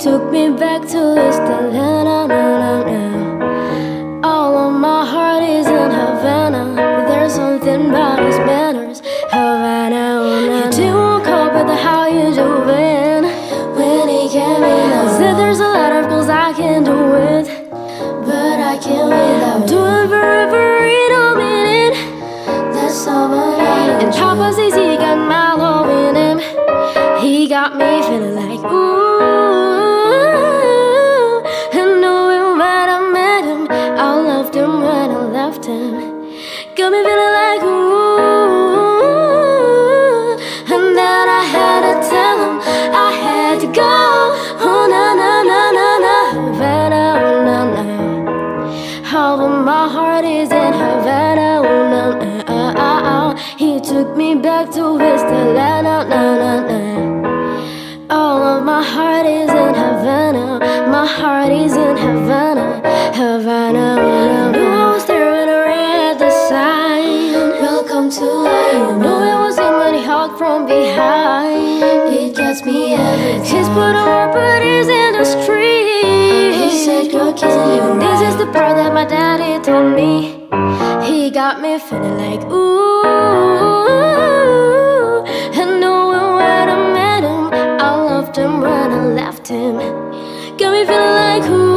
took me back to Estella. Na, na, All of my heart is in Havana. There's something about his manners, Havana. Oh, na, you do cope with how you doing when he came in. I said there's a lot of girls I can do it, but I can't without do it forever. In a minute, that's someone. And Papa says he got my love in him. He got me feeling like ooh. I. Got me feeling like ooh. And then I had to tell him I had to go. Oh na na na na na, Havana, oh na na. Although my heart is in Havana, oh na na. ah, ah, ah. He took me back to his Atlanta, na na na. All of my heart is in Havana. My heart is in Havana, Havana. oh. When from behind. It gets me every time. He's put on but he's in the street. He said, "Girl, kissing you This is the part that my daddy told me. He got me feeling like ooh. And knowing when I met him, I loved him when I left him. Got me feeling like ooh.